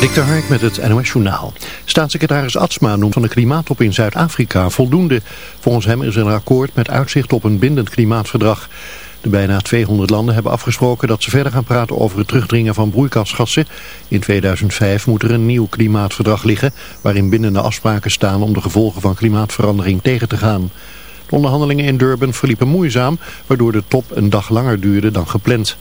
Dik de met het NOS Journaal. Staatssecretaris Atsma noemt van de klimaattop in Zuid-Afrika voldoende. Volgens hem is er een akkoord met uitzicht op een bindend klimaatverdrag. De bijna 200 landen hebben afgesproken dat ze verder gaan praten over het terugdringen van broeikasgassen. In 2005 moet er een nieuw klimaatverdrag liggen waarin bindende afspraken staan om de gevolgen van klimaatverandering tegen te gaan. De onderhandelingen in Durban verliepen moeizaam, waardoor de top een dag langer duurde dan gepland.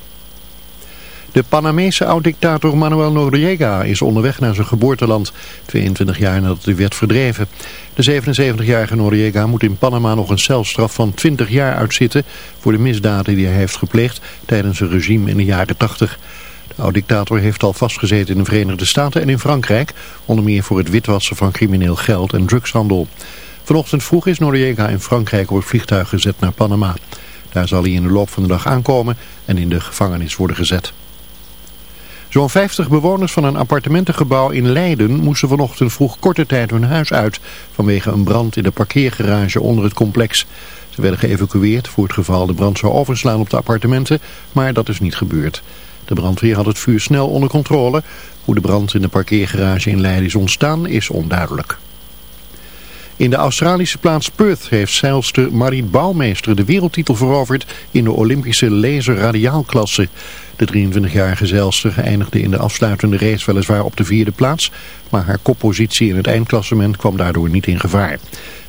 De Panamese oud-dictator Manuel Noriega is onderweg naar zijn geboorteland, 22 jaar nadat hij werd verdreven. De 77-jarige Noriega moet in Panama nog een celstraf van 20 jaar uitzitten voor de misdaden die hij heeft gepleegd tijdens zijn regime in de jaren 80. De oud-dictator heeft al vastgezeten in de Verenigde Staten en in Frankrijk, onder meer voor het witwassen van crimineel geld en drugshandel. Vanochtend vroeg is Noriega in Frankrijk op het vliegtuig gezet naar Panama. Daar zal hij in de loop van de dag aankomen en in de gevangenis worden gezet. Zo'n 50 bewoners van een appartementengebouw in Leiden moesten vanochtend vroeg korte tijd hun huis uit vanwege een brand in de parkeergarage onder het complex. Ze werden geëvacueerd voor het geval de brand zou overslaan op de appartementen, maar dat is niet gebeurd. De brandweer had het vuur snel onder controle. Hoe de brand in de parkeergarage in Leiden is ontstaan is onduidelijk. In de Australische plaats Perth heeft zeilster Marit Bouwmeester de wereldtitel veroverd in de Olympische laser-radiaalklasse. De 23-jarige zeilster eindigde in de afsluitende race weliswaar op de vierde plaats, maar haar koppositie in het eindklassement kwam daardoor niet in gevaar.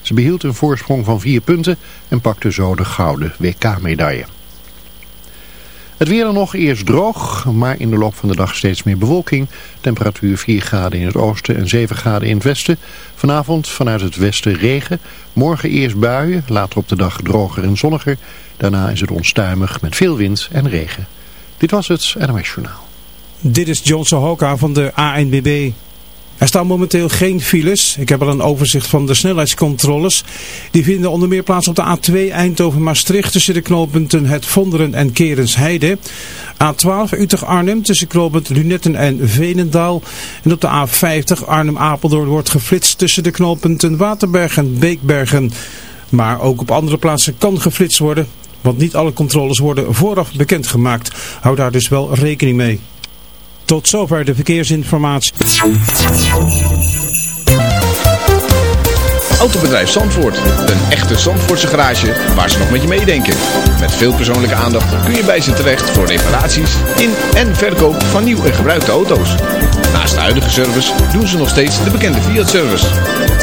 Ze behield een voorsprong van vier punten en pakte zo de gouden WK-medaille. Het weer dan nog eerst droog, maar in de loop van de dag steeds meer bewolking. Temperatuur 4 graden in het oosten en 7 graden in het westen. Vanavond vanuit het westen regen. Morgen eerst buien, later op de dag droger en zonniger. Daarna is het onstuimig met veel wind en regen. Dit was het NOS Journaal. Dit is Johnson Hoka van de ANBB. Er staan momenteel geen files. Ik heb al een overzicht van de snelheidscontroles. Die vinden onder meer plaats op de A2 Eindhoven-Maastricht tussen de knooppunten Het Vonderen en Kerensheide. A12 Utrecht-Arnhem tussen knooppunt Lunetten en Venendaal. En op de A50 Arnhem-Apeldoorn wordt geflitst tussen de knooppunten Waterberg en Beekbergen. Maar ook op andere plaatsen kan geflitst worden. Want niet alle controles worden vooraf bekendgemaakt. Hou daar dus wel rekening mee. Tot zover de verkeersinformatie. Autobedrijf Zandvoort. Een echte Zandvoortse garage waar ze nog met je meedenken. Met veel persoonlijke aandacht kun je bij ze terecht voor reparaties in en verkoop van nieuw en gebruikte auto's. Naast de huidige service doen ze nog steeds de bekende Fiat-service.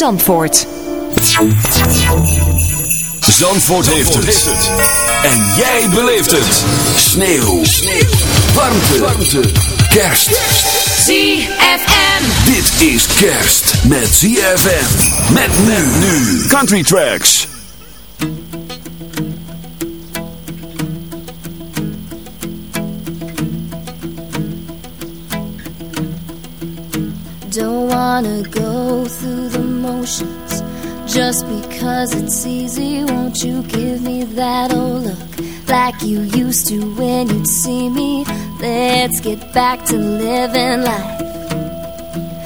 Zandvoort. Zandvoort, heeft, het. En jij beleeft het. Sneeuw. Sneeuw. Warmte. Warmte. Kerst. ZFM. Dit is kerst met ZFM. Met nu nu. Country Tracks. Don't wanna go through the motions just because it's easy. Won't you give me that old look like you used to when you'd see me? Let's get back to living life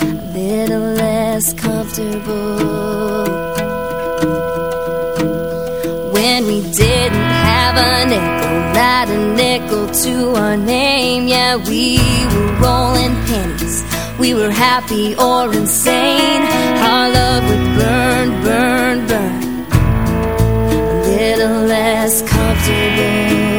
a little less comfortable. When we didn't have a nickel, not a nickel to our name, yeah, we were rolling pennies we were happy or insane. Our love would burn, burn, burn. A little less comfortable.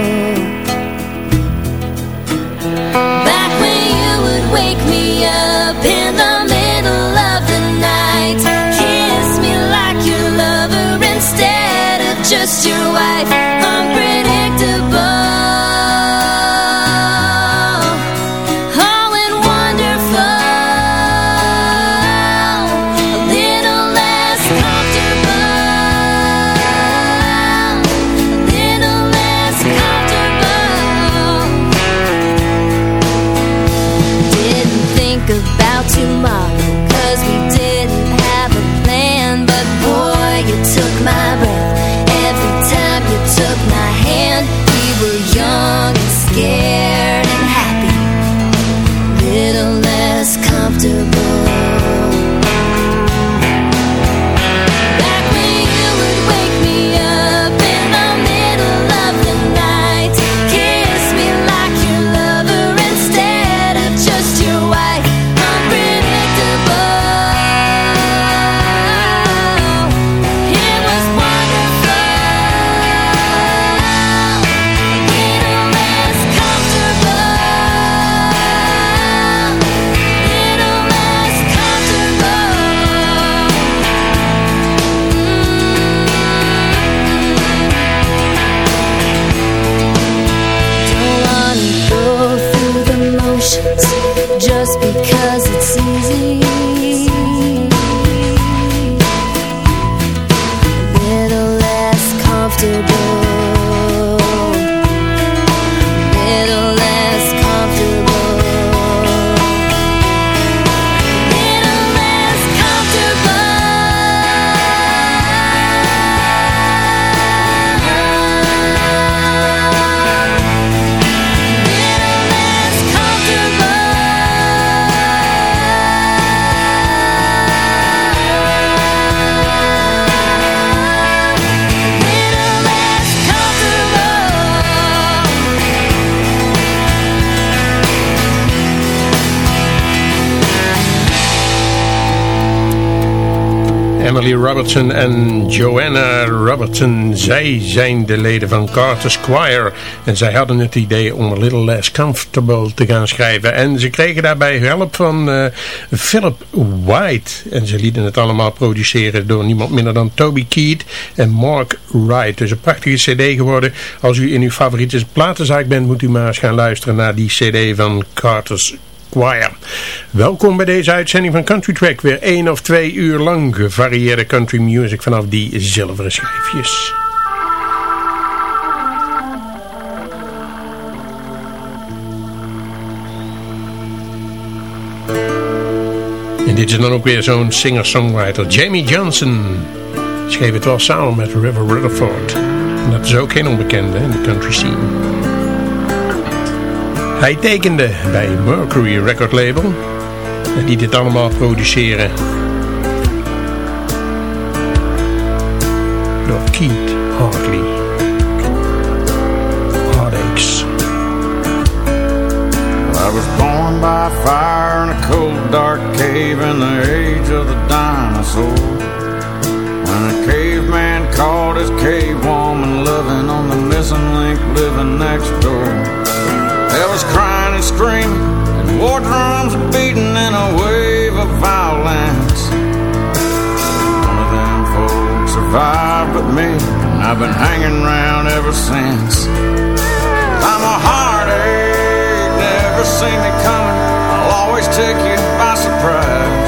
En Joanna Robertson. Zij zijn de leden van Carter's Choir. En zij hadden het idee om A Little Less Comfortable te gaan schrijven. En ze kregen daarbij hulp van uh, Philip White. En ze lieten het allemaal produceren door niemand minder dan Toby Keith en Mark Wright. Dus een prachtige cd geworden. Als u in uw favoriete platenzaak bent, moet u maar eens gaan luisteren naar die cd van Carter's Welkom bij deze uitzending van Country Track. Weer één of twee uur lang gevarieerde country music vanaf die zilveren schijfjes. En dit is dan ook weer zo'n singer-songwriter. Jamie Johnson schreef het wel samen met River Rutherford. En dat is ook geen onbekende in de country scene. Hij tekende bij Mercury Record Label die dit allemaal produceren. Door Keith Hartley. Heartaches. I was born by fire in a cold dark cave in the age of the dinosaur. When a caveman caught his cave woman loving on the missing link living next door. Screaming, and war drums beating in a wave of violence. None of them folks survived but me, and I've been hanging around ever since. I'm a heartache, never see me coming. I'll always take you by surprise.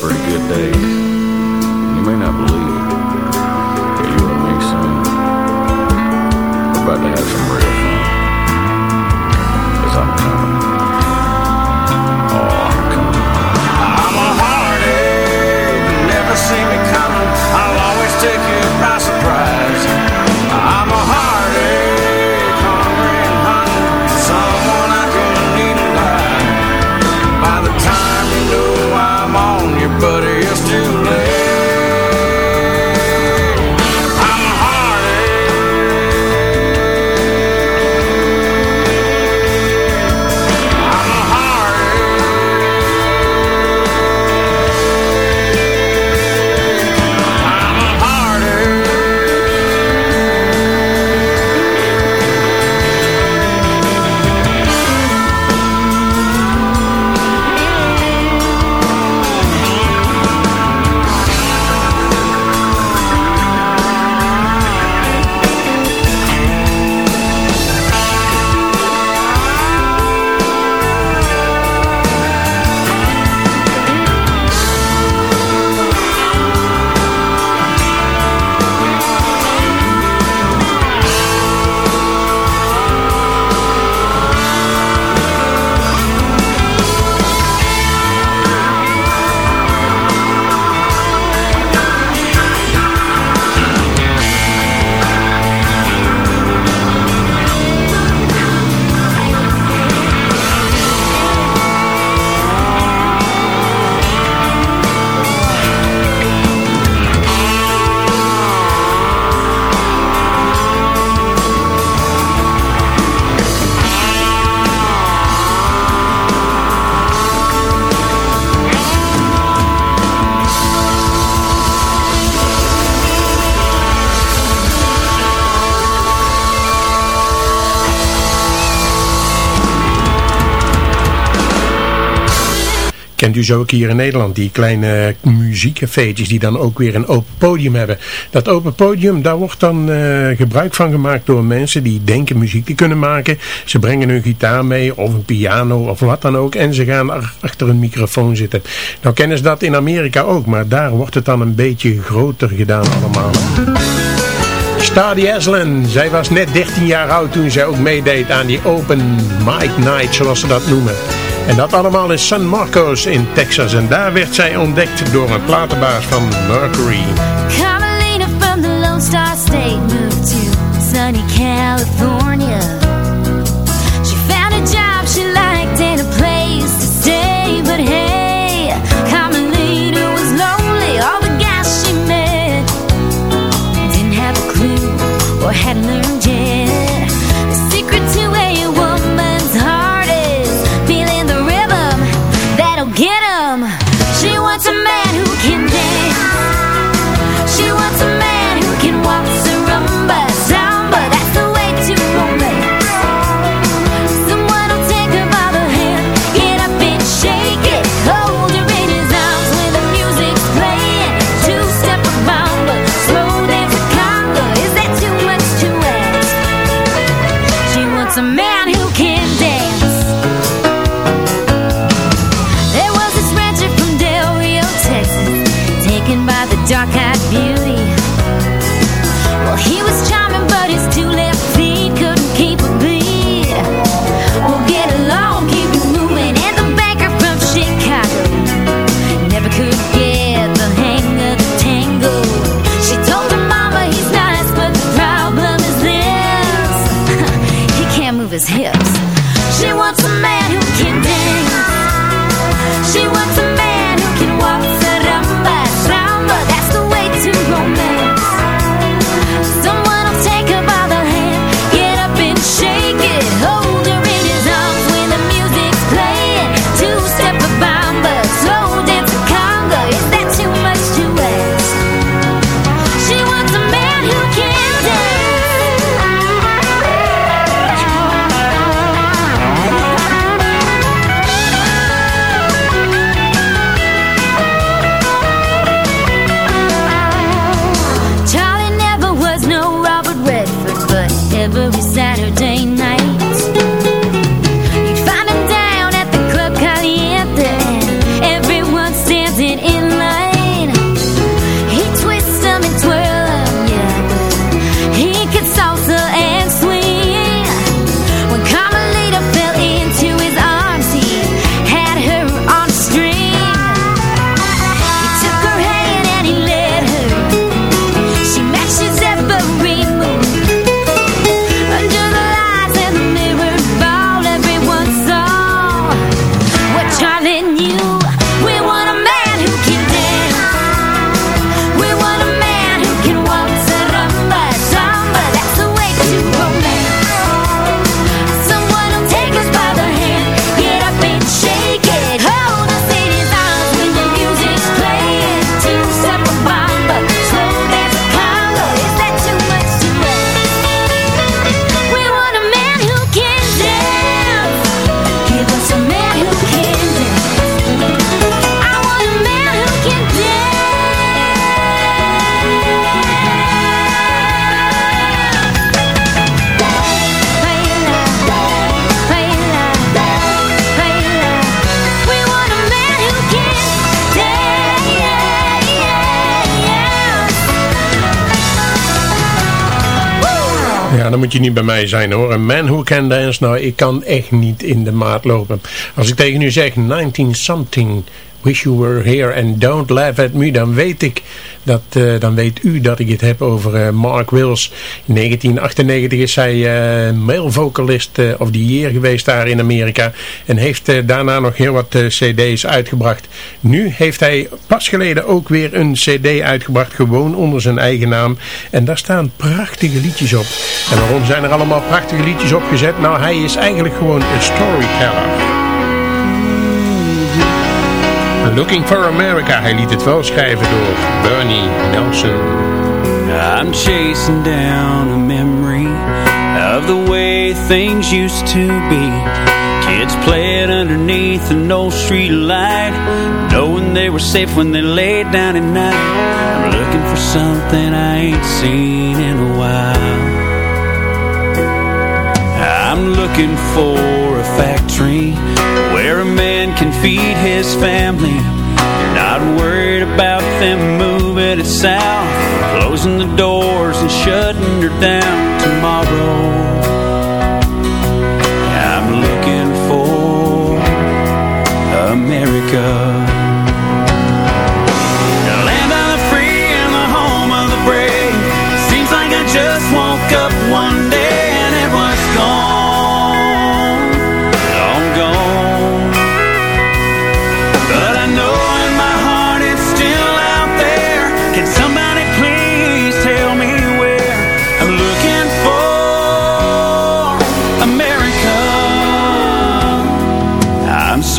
Pretty good days. Kent u zo ook hier in Nederland, die kleine muziekcafeetjes die dan ook weer een open podium hebben. Dat open podium, daar wordt dan uh, gebruik van gemaakt door mensen die denken muziek te kunnen maken. Ze brengen hun gitaar mee of een piano of wat dan ook en ze gaan achter een microfoon zitten. Nou kennen ze dat in Amerika ook, maar daar wordt het dan een beetje groter gedaan allemaal. Stadi Aslan, zij was net 13 jaar oud toen zij ook meedeed aan die Open Mic Night, zoals ze dat noemen. En dat allemaal in San Marcos in Texas. En daar werd zij ontdekt door een platenbaas van Mercury. Carmelina from the Lone Star State moved to sunny California. She found a job she liked and a place to stay, but hey, Carmelina was lonely. All the guys she met didn't have a clue or had learned moet je niet bij mij zijn hoor. Een man who can dance, nou ik kan echt niet in de maat lopen. Als ik tegen u zeg 19 something, wish you were here and don't laugh at me, dan weet ik dat, eh, dan weet u dat ik het heb over eh, Mark Wills. In 1998 is hij uh, male vocalist of the year geweest daar in Amerika en heeft daarna nog heel wat cd's uitgebracht. Nu heeft hij pas geleden ook weer een cd uitgebracht, gewoon onder zijn eigen naam. En daar staan prachtige liedjes op. En waarom zijn er allemaal prachtige liedjes opgezet? Nou, hij is eigenlijk gewoon een storyteller. Looking for America. Hij liet het wel schrijven door Bernie Nelson. I'm chasing down a memory of the way things used to be. Kids playing underneath an old street light, knowing they were safe when they laid down at night. I'm looking for something I ain't seen in a while. I'm looking for a factory man can feed his family. You're Not worried about them moving it south, closing the doors and shutting her down tomorrow. I'm looking for America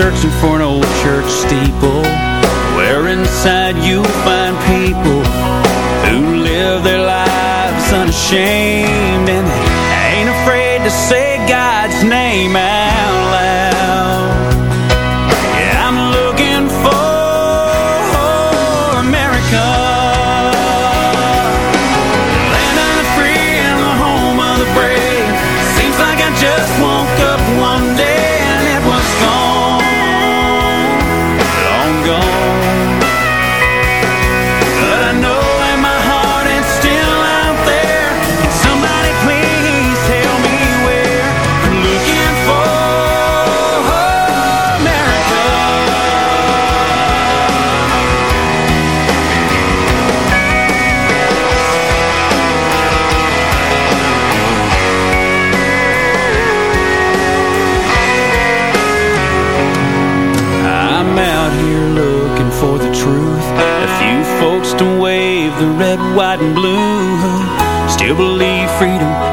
searching for an old church steeple Where inside you'll find people Who live their lives unashamed And ain't afraid to say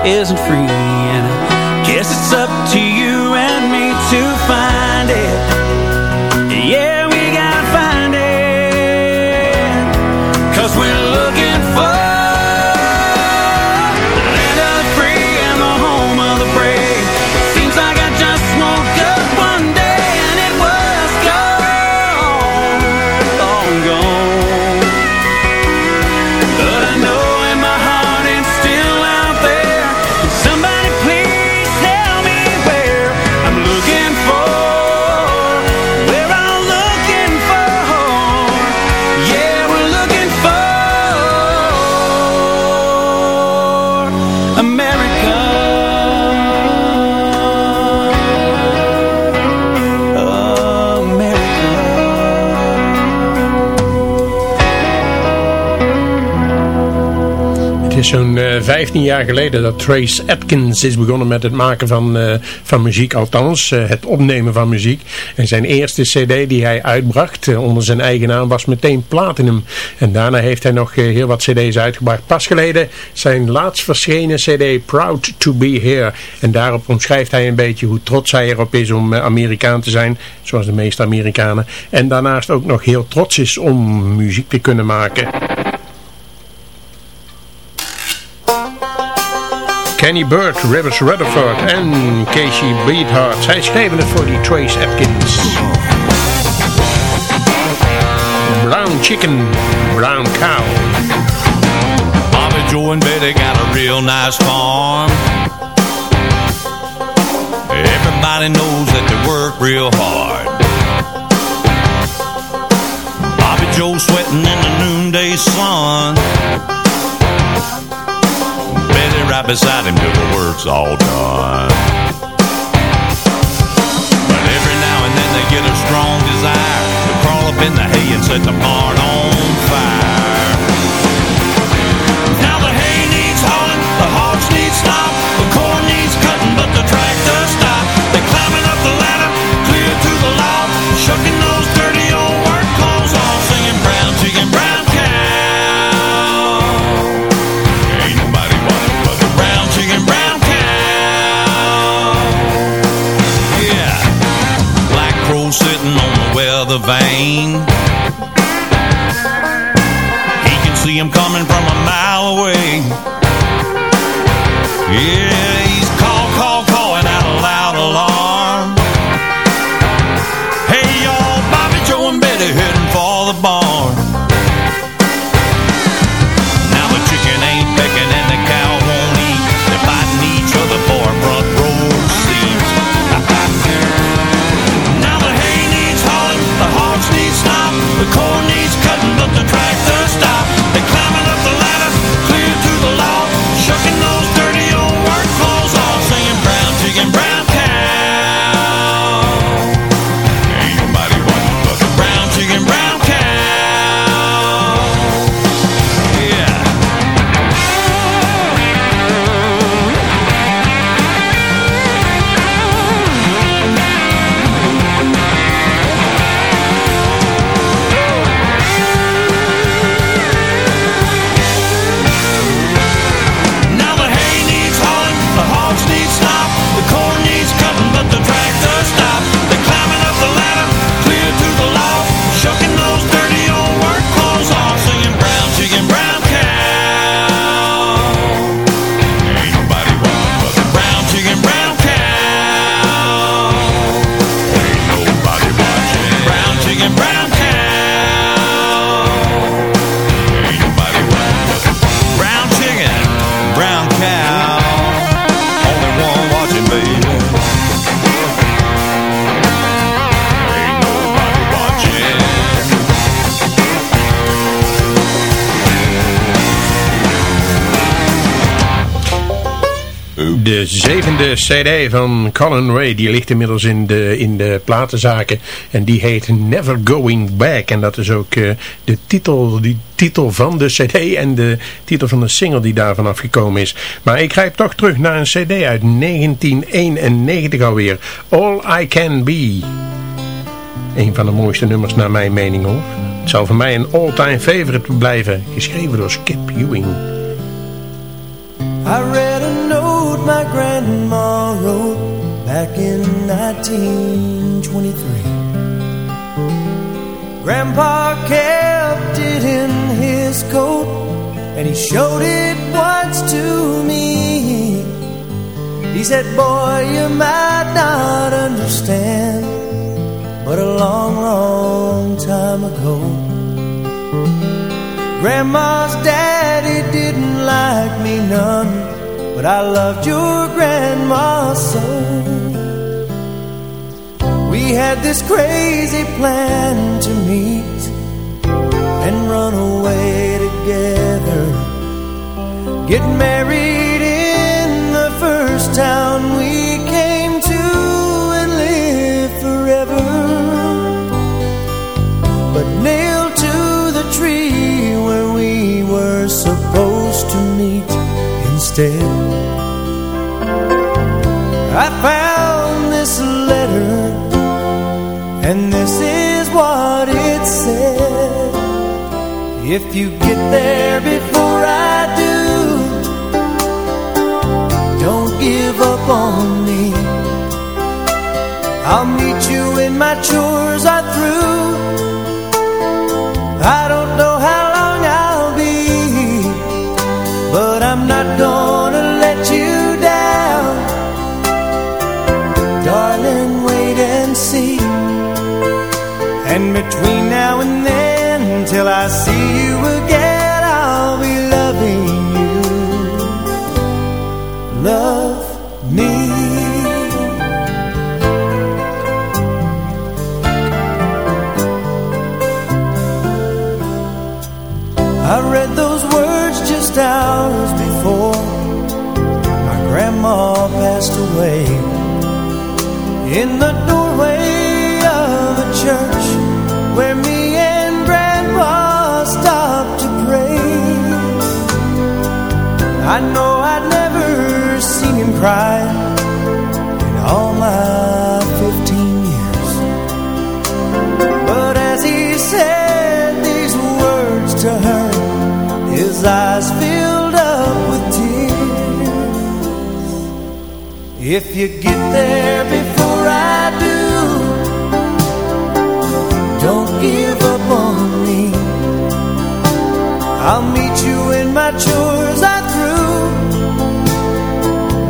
isn't free zo'n 15 eh, jaar geleden dat Trace Atkins is begonnen met het maken van, uh, van muziek. Althans, uh, het opnemen van muziek. En zijn eerste cd die hij uitbracht onder zijn eigen naam was meteen Platinum. En daarna heeft hij nog heel wat cd's uitgebracht. Pas geleden zijn laatst verschenen cd Proud to be Here. En daarop omschrijft hij een beetje hoe trots hij erop is om Amerikaan te zijn. Zoals de meeste Amerikanen. En daarnaast ook nog heel trots is om muziek te kunnen maken. Kenny Burke, Rivers Rutherford en Casey Beathard. Zij schreven het voor die Trace Atkins. Brown Chicken, Brown Cow. Bobby, Joe and Betty got a real nice farm. Everybody knows that they work real hard. Bobby Joe sweating in the noonday sun right beside him till the work's all done. But every now and then they get a strong desire to crawl up in the hay and set the barn on fire. The vein. He can see him coming from a mile away. Yeah, zevende cd van Colin Ray, die ligt inmiddels in de, in de platenzaken. En die heet Never Going Back. En dat is ook uh, de titel, die titel van de cd en de titel van de single die daarvan afgekomen is. Maar ik grijp toch terug naar een cd uit 1991 alweer. All I Can Be. Een van de mooiste nummers naar mijn mening hoor. Het zal voor mij een all-time favorite blijven. Geschreven door Skip Ewing. I read grandma wrote back in 1923. Grandpa kept it in his coat and he showed it once to me. He said, boy, you might not understand, but a long, long time ago, Grandma's daddy didn't like me none, but I loved your grandma so. We had this crazy plan to meet and run away together. Get married in the first town I found this letter, and this is what it said. If you get there before I do, don't give up on me. I'll meet you when my chores are through. If you get there before I do, don't give up on me. I'll meet you when my chores are through.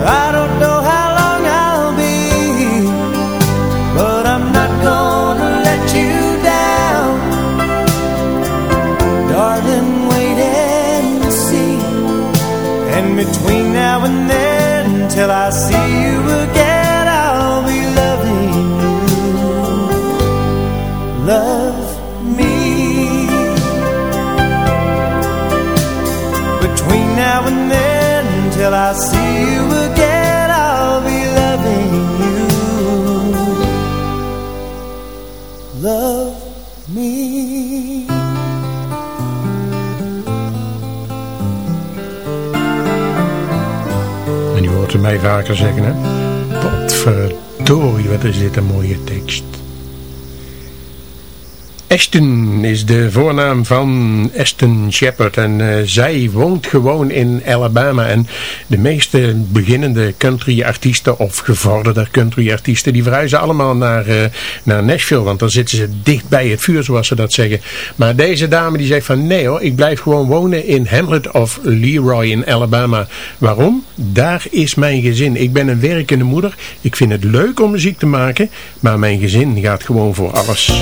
I don't know how long I'll be, but I'm not gonna let you down. Darling, wait and see. And between now and then, till I see you again, I'll be loving you. Love me. Between now and then, till I see you again, I'll be loving you. Love me. Ze mij vaker zeggen, hè. Wat verdorie, wat is dit een mooie tekst. Ashton is de voornaam van Ashton Shepard en uh, zij woont gewoon in Alabama en de meeste beginnende country artiesten of gevorderde country artiesten die verhuizen allemaal naar, uh, naar Nashville want dan zitten ze dicht bij het vuur zoals ze dat zeggen. Maar deze dame die zegt van nee hoor, ik blijf gewoon wonen in Hamlet of Leroy in Alabama. Waarom? Daar is mijn gezin. Ik ben een werkende moeder. Ik vind het leuk om muziek te maken, maar mijn gezin gaat gewoon voor alles.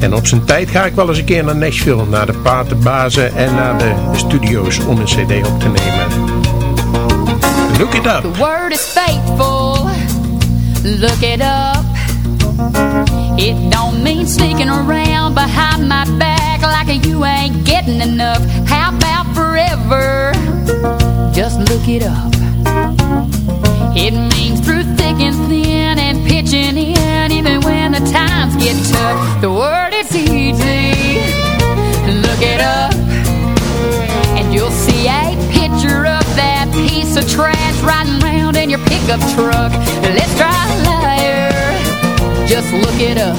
En op zijn tijd ga ik wel eens een keer naar Nashville, naar de platenbazen en naar de studio's om een cd op te nemen. Look it up. The word is faithful. Look it up. It don't mean sneaking around behind my back like you ain't getting enough. How about forever? Just look it up. It means through thick and thin and pitching in, even when the times get tough. The word is easy. Look it up, and you'll see a picture of that piece of trash riding around in your pickup truck. Let's try liar. Just look it up.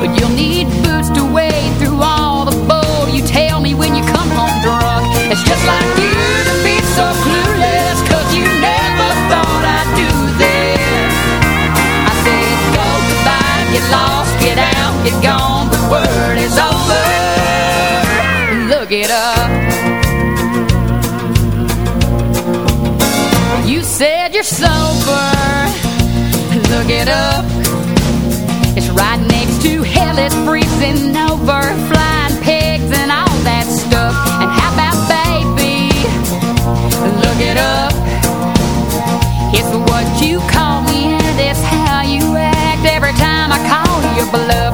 But you'll need boots to wear get gone, the word is over. Look it up. You said you're sober. Look it up. It's right next to hell. It's freezing over. Flying pigs and all that stuff. And how about baby? Look it up. It's what you call me and it's how you act every time I call your bluff.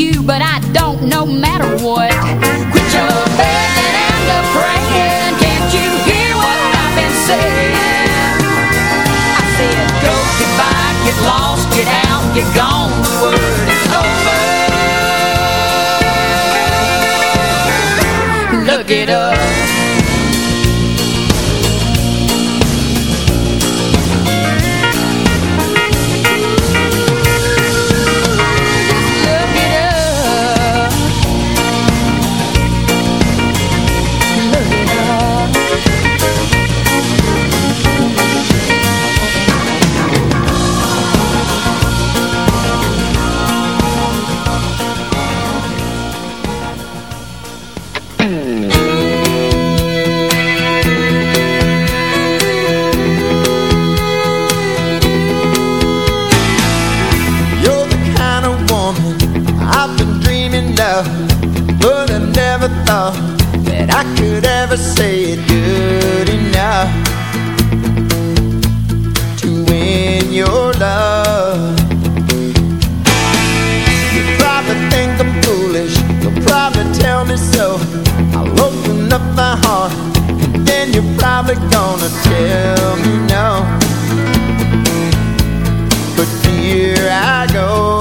You, but I don't no matter what. Quit your begging and the praying. Can't you hear what I've been saying? I said go goodbye, get lost, get out, get gone. The word is over. Look it up. Could ever say it good enough to win your love. You probably think I'm foolish, you'll probably tell me so. I'll open up my heart, and then you're probably gonna tell me no. But here I go.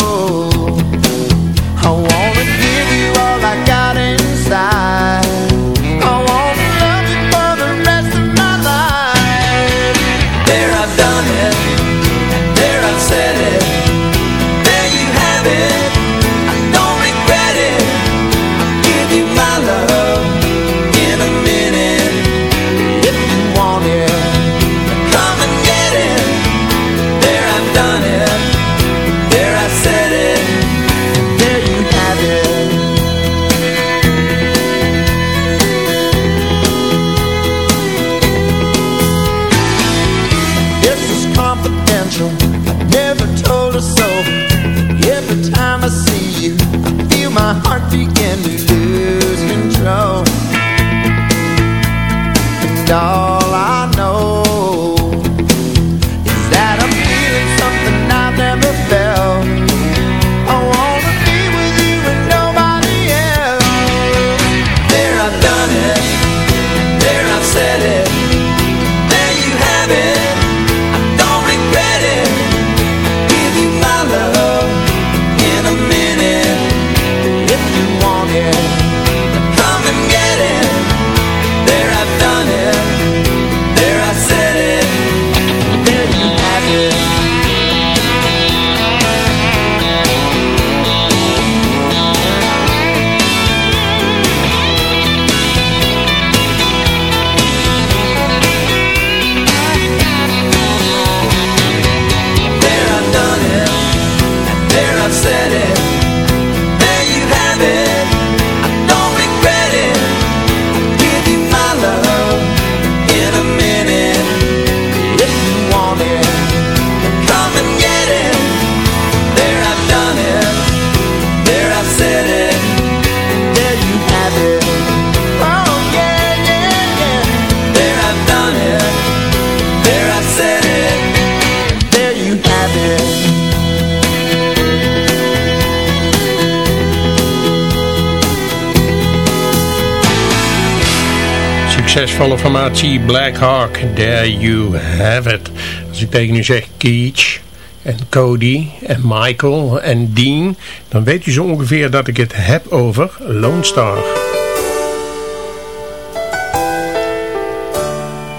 Succesvolle formatie Black Hawk, there you have it. Als ik tegen u zeg Keach en Cody en Michael en Dean, dan weet u zo ongeveer dat ik het heb over Lone Star.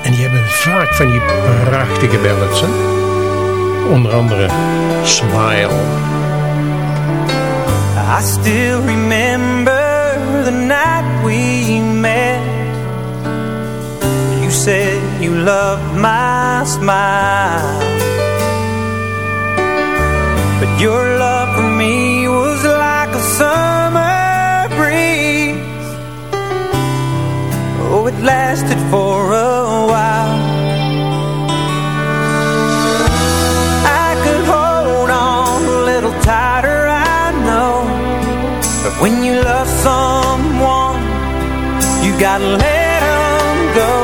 En die hebben vaak van die prachtige ballads, hè? Onder andere Smile. I still remember the night we met said you loved my smile But your love for me was like a summer breeze. Oh, it lasted for a while. I could hold on a little tighter, I know. But when you love someone You gotta let them go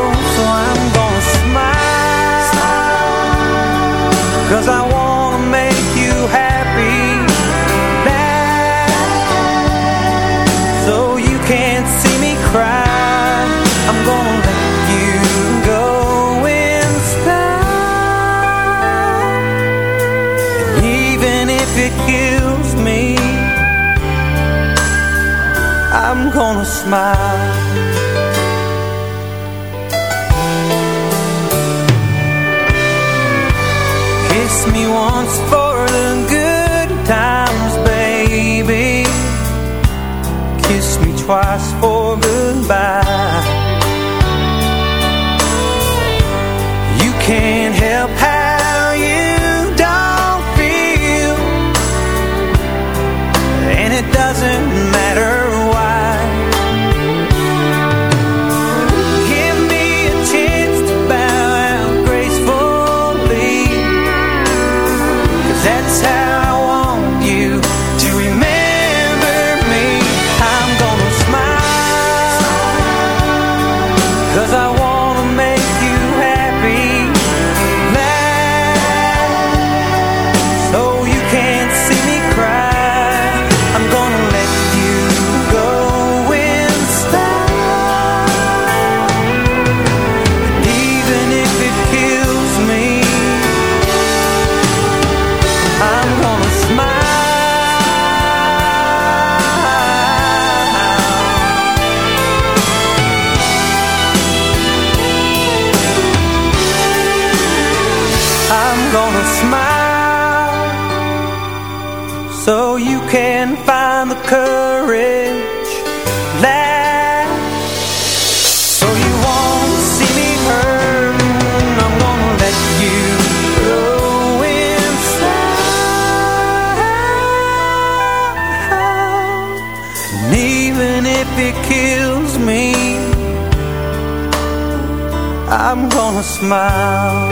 smile gonna smile So you can find the courage left. So you won't see me hurt. I'm gonna let you go inside. And even if it kills me I'm gonna smile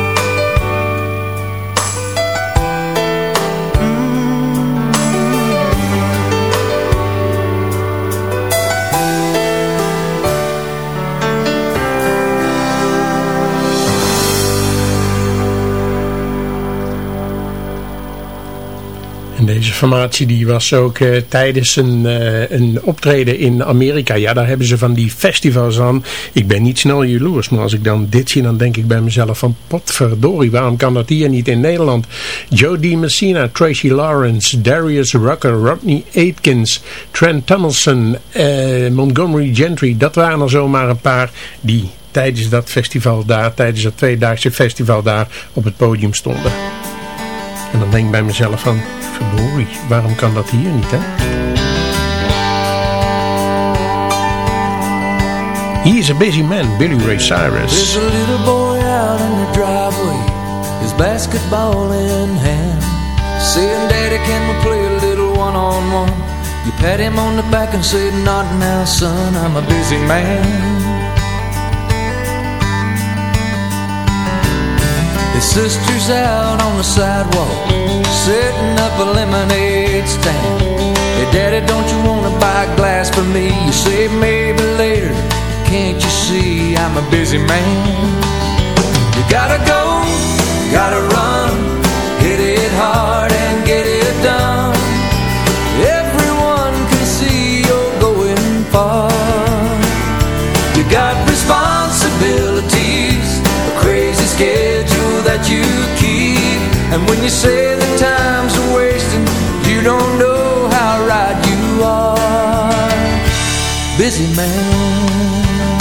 deze formatie die was ook eh, tijdens een, eh, een optreden in Amerika. Ja, daar hebben ze van die festivals aan. Ik ben niet snel jaloers, maar als ik dan dit zie, dan denk ik bij mezelf van potverdorie, waarom kan dat hier niet in Nederland? Joe D. Messina, Tracy Lawrence, Darius Rucker, Rodney Aitkins, Trent Tunnelson, eh, Montgomery Gentry. Dat waren er zomaar een paar die tijdens dat festival daar, tijdens dat tweedaagse festival daar op het podium stonden. En dan denk ik bij mezelf van, verdorie, waarom kan dat hier niet, hè? He is a busy man, Billy Ray Cyrus. There's a little boy out in the driveway, his basketball in hand. Saying, Daddy, can we play a little one-on-one? You pat him on the back and say, not now, son, I'm a busy man. Sister's out on the sidewalk, setting up a lemonade stand. Hey, Daddy, don't you wanna buy a glass for me? You say maybe later, can't you see I'm a busy man? You gotta go, gotta run, And when you say that time's a wasting, you don't know how right you are. Busy man.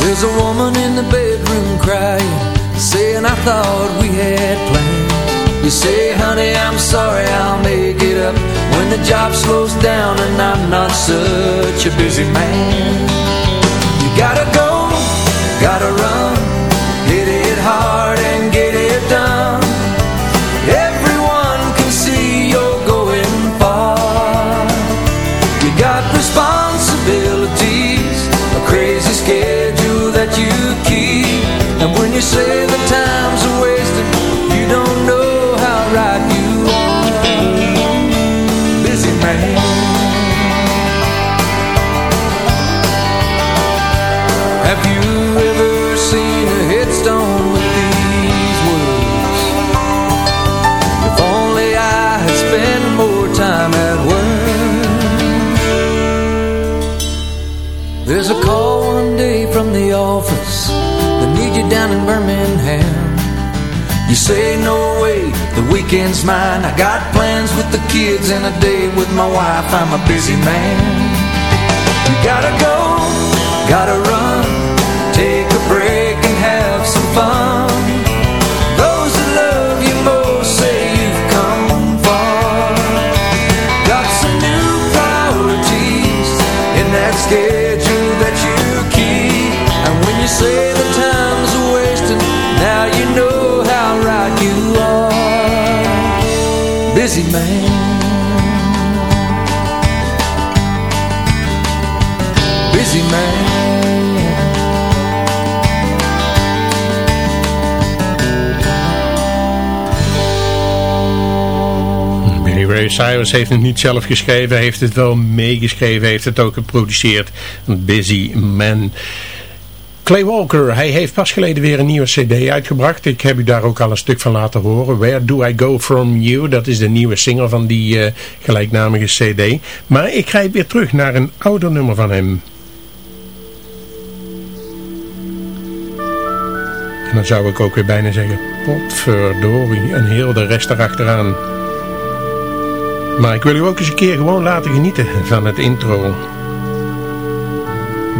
There's a woman in the bedroom crying, saying I thought we had plans. You say, honey, I'm sorry, I'll make it up when the job slows down and I'm not such a busy man. You say the time's wasted, you don't know how right you are. Busy man. Have you ever seen a headstone with these words? If only I had spent more time at work. There's a call one day from the office. Need you down in Birmingham. You say, no way, the weekend's mine. I got plans with the kids and a date with my wife. I'm a busy man. You gotta go, gotta Cyrus heeft het niet zelf geschreven, heeft het wel meegeschreven, heeft het ook geproduceerd. Busy Man. Clay Walker, hij heeft pas geleden weer een nieuwe cd uitgebracht. Ik heb u daar ook al een stuk van laten horen. Where Do I Go From You? Dat is de nieuwe single van die eh, gelijknamige cd. Maar ik grijp weer terug naar een ouder nummer van hem. En dan zou ik ook weer bijna zeggen, potverdorie, en heel de rest erachteraan. Maar ik wil u ook eens een keer gewoon laten genieten van het intro.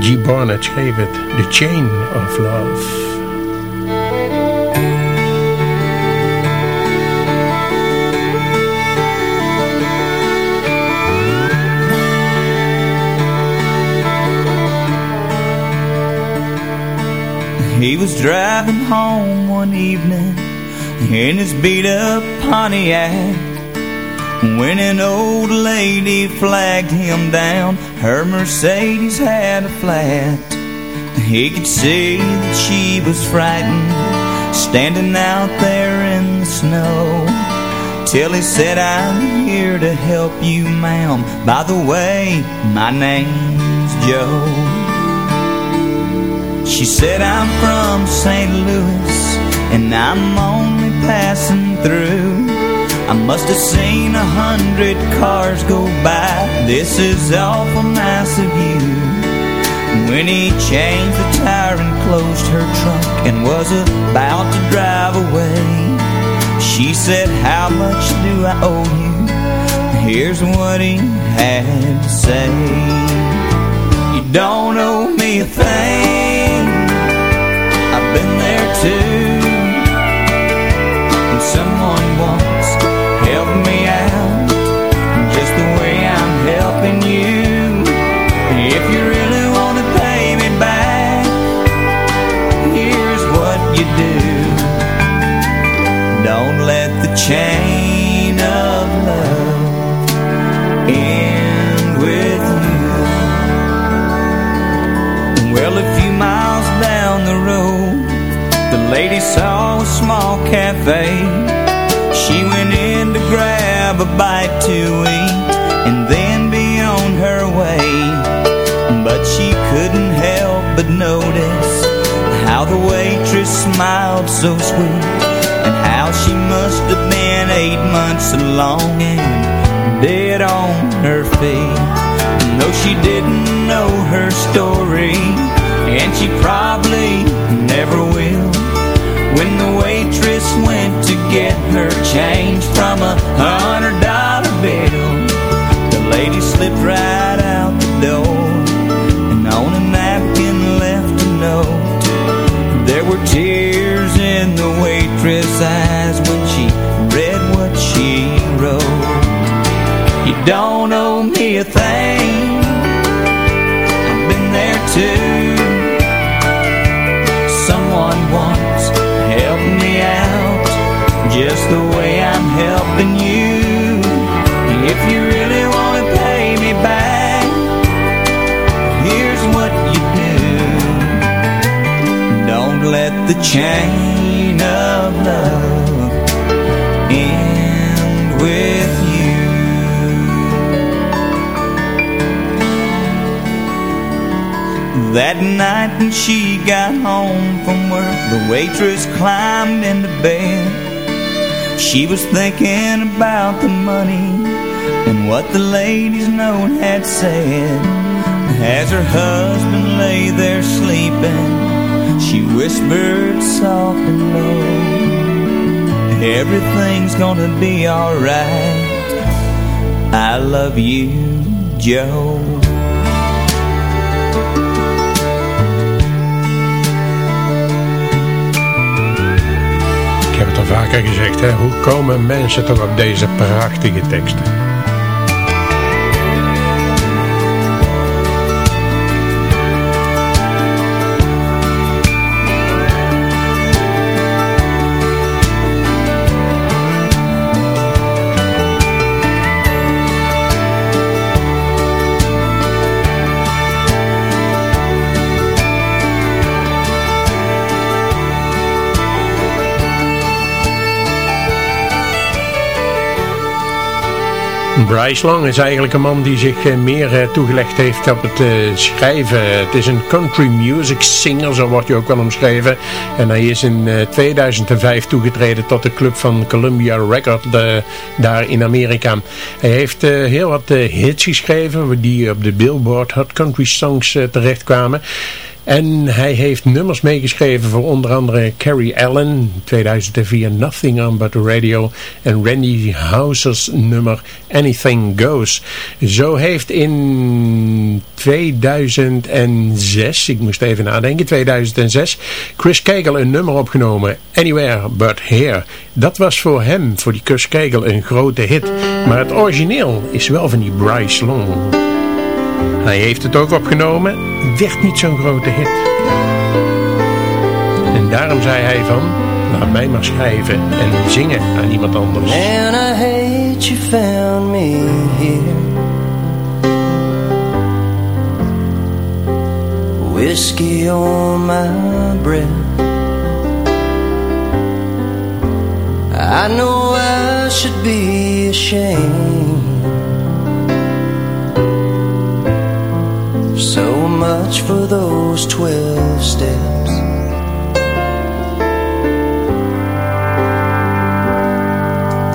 G. Barnett schreef het, The Chain of Love. He was driving home one evening in his beat up Pontiac when an old lady flagged him down. Her Mercedes had a flat. He could see that she was frightened, standing out there in the snow. Till he said, I'm here to help you, ma'am. By the way, my name's Joe. She said, I'm from St. Louis, and I'm only passing through. I must have seen a hundred cars go by. This is awful nice of you. When he changed the tire and closed her trunk and was about to drive away, she said, How much do I owe you? Here's what he had to say. You don't owe me a thing. I've been there too. End with you. Well, a few miles down the road, the lady saw a small cafe. She went in to grab a bite to eat and then be on her way. But she couldn't help but notice how the waitress smiled so sweet and how she must have been eight months along dead on her feet. And though she didn't know her story, and she probably never will. When the waitress went to get her change from a hundred dollar bill, the lady slipped right the chain of love end with you. That night when she got home from work, the waitress climbed into bed. She was thinking about the money and what the lady's note had said. As her husband lay there sleeping, she whispered soft and low, Everything's gonna be alright. I love you, Joe. Ik heb het al vaker gezegd, hè? hoe komen mensen toch op deze prachtige teksten? Bryce Long is eigenlijk een man die zich eh, meer eh, toegelegd heeft op het eh, schrijven. Het is een country music singer, zo wordt hij ook wel omschreven. En hij is in 2005 toegetreden tot de club van Columbia Record daar in Amerika. Hij heeft heel wat hits geschreven die op de Billboard Hot Country Songs terechtkwamen. En hij heeft nummers meegeschreven voor onder andere Carrie Allen, 2004 Nothing on But The Radio en Randy Houser's nummer Anything Goes. Zo heeft in 2006, ik moest even nadenken, 2006, Chris Kegel een nummer opgenomen, Anywhere But Here. Dat was voor hem, voor die Chris Kegel, een grote hit. Maar het origineel is wel van die Bryce Long. Hij heeft het ook opgenomen, werd niet zo'n grote hit. En daarom zei hij van, laat mij maar schrijven en zingen aan iemand anders. And I hate you found me here Whiskey on my breath I know I should be ashamed So much for those twelve steps.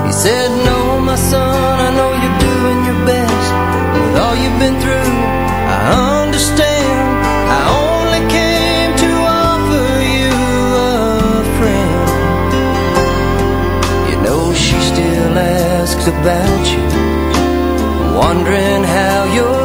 He said, No, my son, I know you're doing your best. With all you've been through, I understand. I only came to offer you a friend. You know, she still asks about you, wondering how you're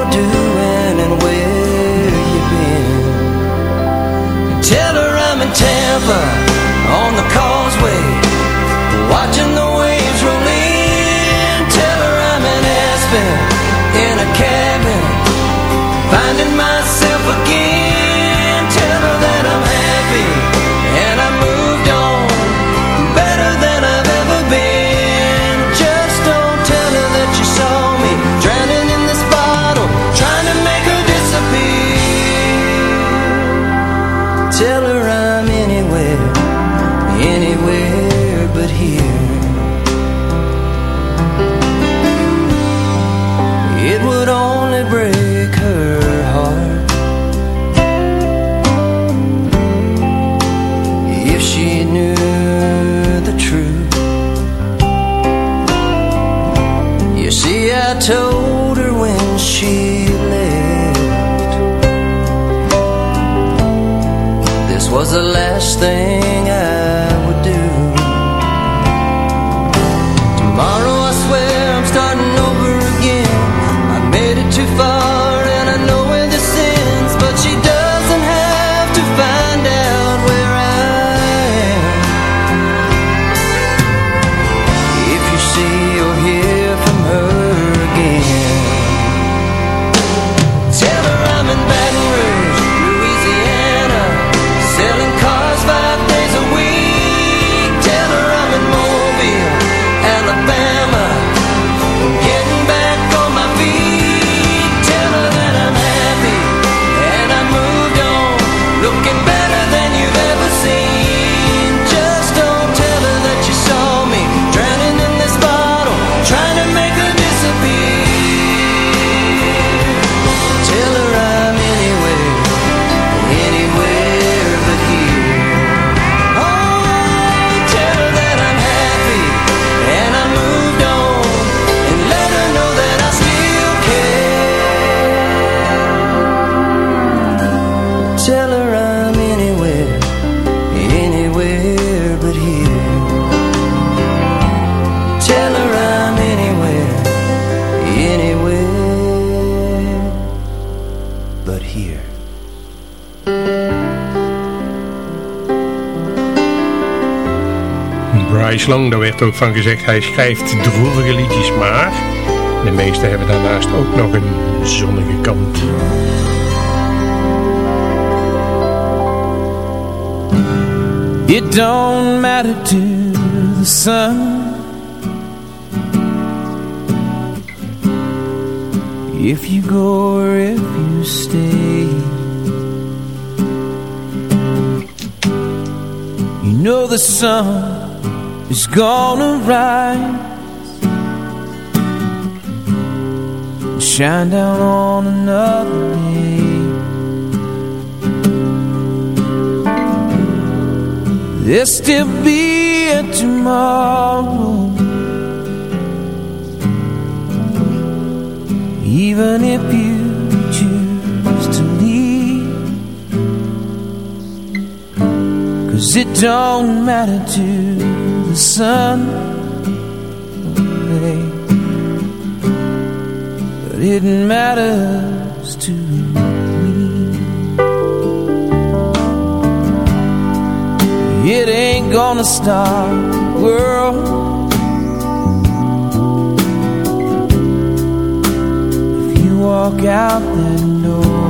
Ook van gezegd, hij schrijft droevige liedjes, maar de meeste hebben daarnaast ook nog een zonnige kant. It don't matter to the sun. If you go or if you stay. You know the sun is gonna rise. And Shine down on another day. There'll still be a tomorrow. Even if you choose to leave. Cause it don't matter to the sun babe. But it matters to me. It ain't gonna stop the world. If you walk out that door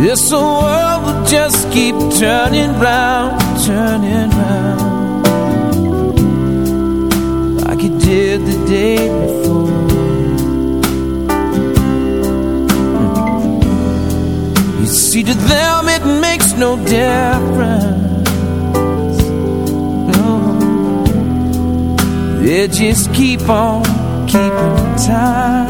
This world just keep turning round, turning round Like you did the day before You see, to them it makes no difference. No, they just keep on keeping time.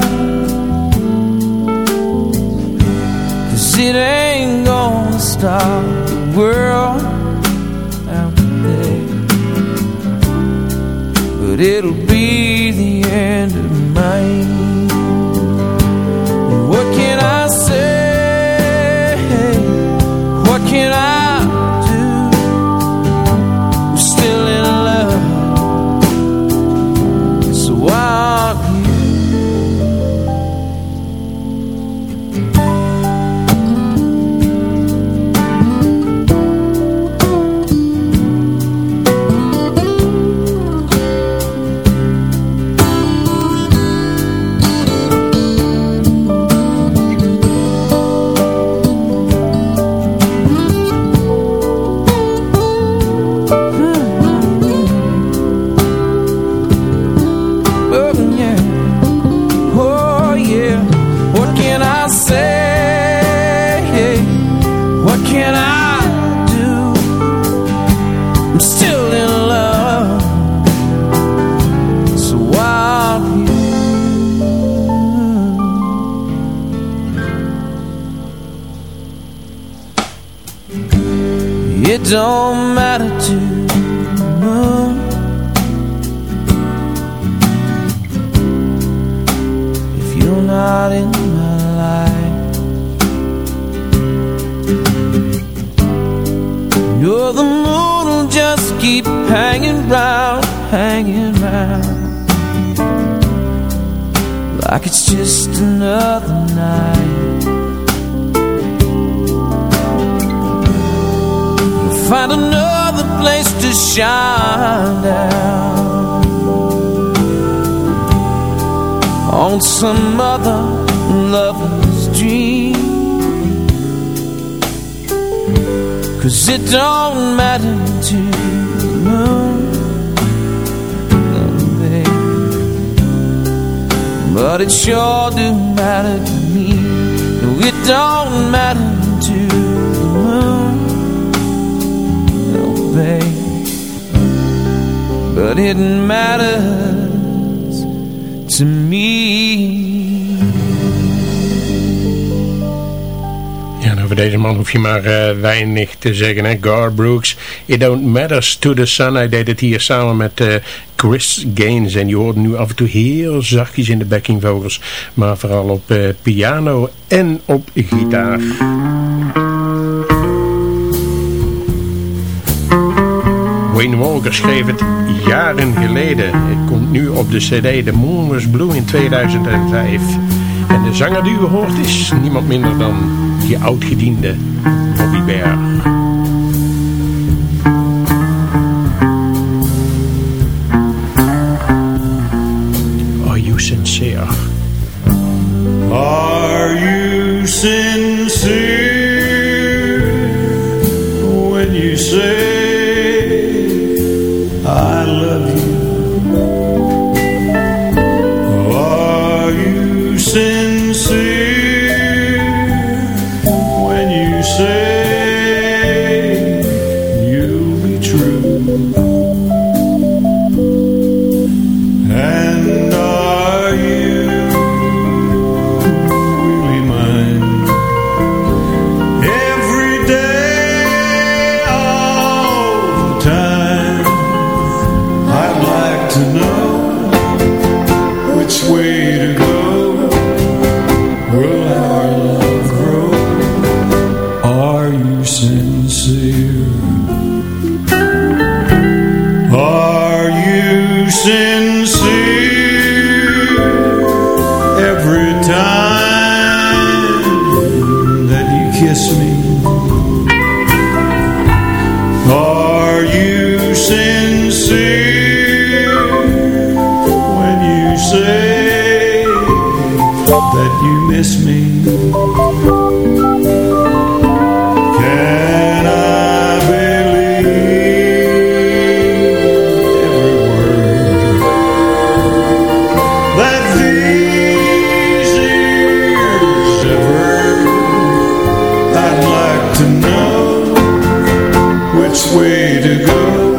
Cause it ain't gonna stop the world out there. But it'll be the end of mine. What can I say? What can I don't matter to moon If you're not in my life No, the moon will just keep hanging round, hanging round. Like it's just another night. Find another place to shine down on some other lover's dream. Cause it don't matter to moon But it sure do matter to me No, it don't matter to babe But it matters to me Ja, over deze man hoef je maar uh, weinig te zeggen. Hè? Gar Brooks, It Don't Matter to the Sun. Hij deed het hier samen met uh, Chris Gaines. En je hoort nu af en toe heel zachtjes in de backing vocals. Maar vooral op uh, piano en op gitaar. Wayne Walker schreef het jaren geleden. Het komt nu op de cd The Moon Was Blue in 2005. En de zanger die u hoort is niemand minder dan je oudgediende Bobby Bear. Are you sincere? Are you sincere miss me? Can I believe every word that these ears have heard? I'd like to know which way to go.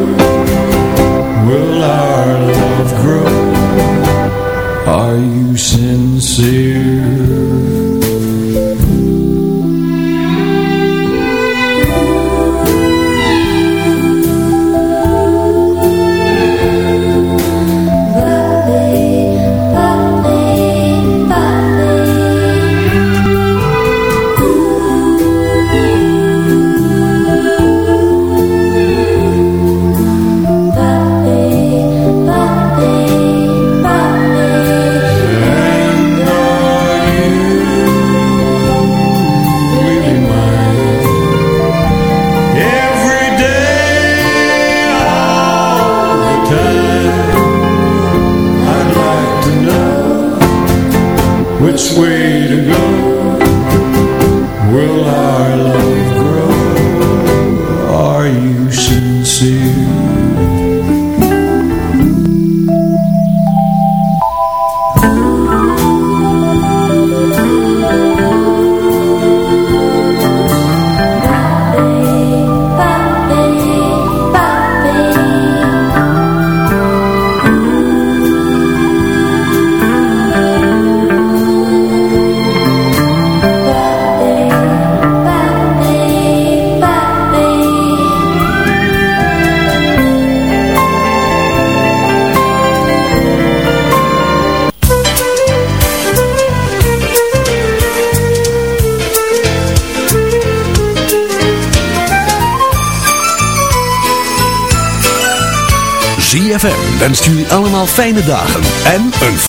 Fijne dagen en een